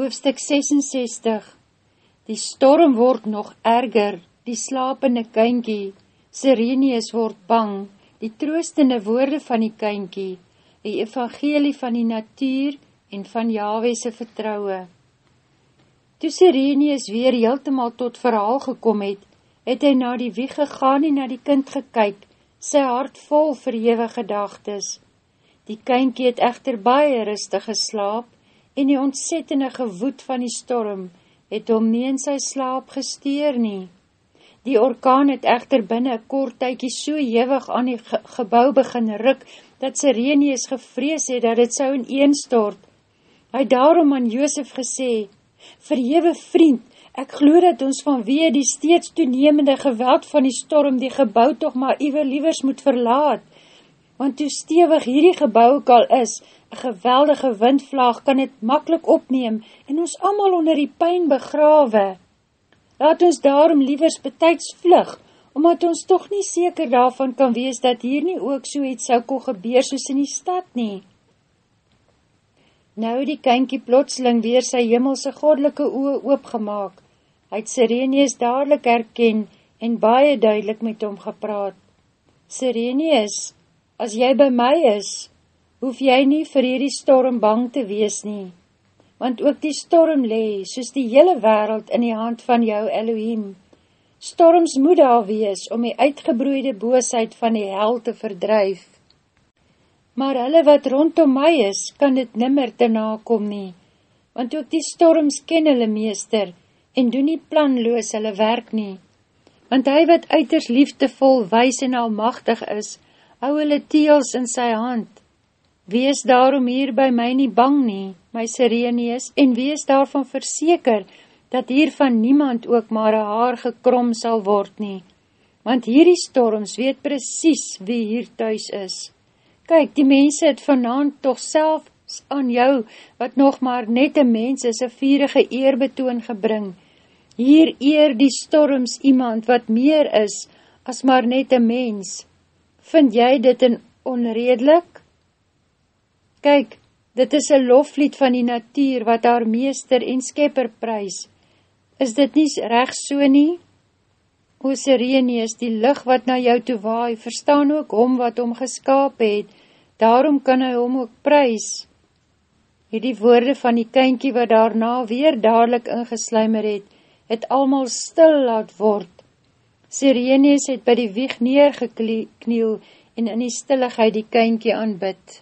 Hoofstuk 66 Die storm word nog erger, die slapende kynkie, Sirenius word bang, die troostende woorde van die kynkie, die evangelie van die natuur en van Yahwehse vertrouwe. Toe Sirenius weer heeltemaal tot verhaal gekom het, het hy na die wieg gegaan en na die kind gekyk, sy hart vol verhewe gedagtes. Die kynkie het echter baie rustig geslaap, en die ontzettende gewoed van die storm het om nie in sy slaap gesteer nie. Die orkaan het echter binnen kort tykie so jewig aan die ge gebouw begin ruk, dat Sirenius gevrees het dat het sou in een stort. Hy daarom aan Joosef gesê, Verhewe vriend, ek glo dat ons vanweer die steeds toenemende geweld van die storm die gebouw toch maar iwer liewers moet verlaat. Want toe stewig hierdie gebouw ook al is, Een geweldige windvlaag kan het makkelijk opneem en ons allemaal onder die pijn begrawe. Laat ons daarom liewers betijds vlug, omdat ons toch nie seker daarvan kan wees dat hier nie ook so iets sou kon gebeur soos in die stad nie. Nou die kynkie plotseling weer sy jimmelse godelike oe oopgemaak. Hy het Sirenius dadelijk herken en baie duidelik met hom gepraat. Sirenius, as jy by my is, hoef jy nie vir hierdie storm bang te wees nie, want ook die storm lee, soos die hele wereld in die hand van jou Elohim. Storms moet daar wees, om die uitgebroeide boosheid van die hel te verdryf. Maar hulle wat rondom my is, kan dit nimmer te nakom nie, want ook die storms ken hulle meester, en doen nie planloos hulle werk nie. Want hy wat uiters liefdevol, wys en almachtig is, hou hulle teels in sy hand, Wees daarom hier by my nie bang nie, my Sireneus, en wees daarvan verseker, dat hier van niemand ook maar een haar gekrom sal word nie. Want hierdie storms weet precies wie hier thuis is. Kyk, die mense het vanavond toch self aan jou, wat nog maar net een mens is, een vierige eerbetoon gebring. Hier eer die storms iemand wat meer is, as maar net een mens. Vind jy dit in onredelik? Kyk, dit is een loflied van die natuur wat haar meester en skepper prijs. Is dit nie recht so nie? O Sireneus, die licht wat na jou toe waai, verstaan ook hom wat hom geskaap het, daarom kan hy hom ook prijs. Het die woorde van die kynkie wat daarna weer dadelijk ingesluimer het, het almal stil laat word. Sireneus het by die wieg neergekniel en in die stilligheid die kynkie aanbid.